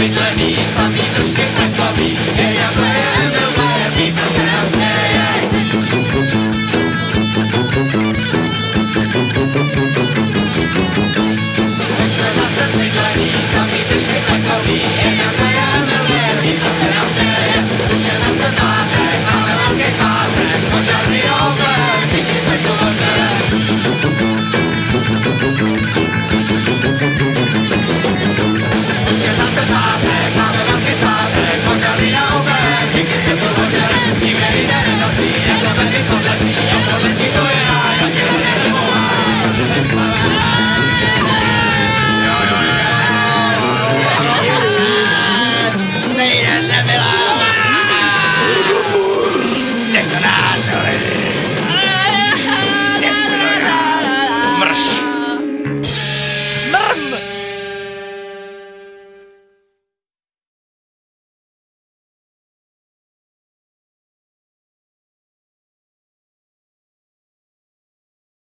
Zbytlený, samý držky plechlaví, Let me. it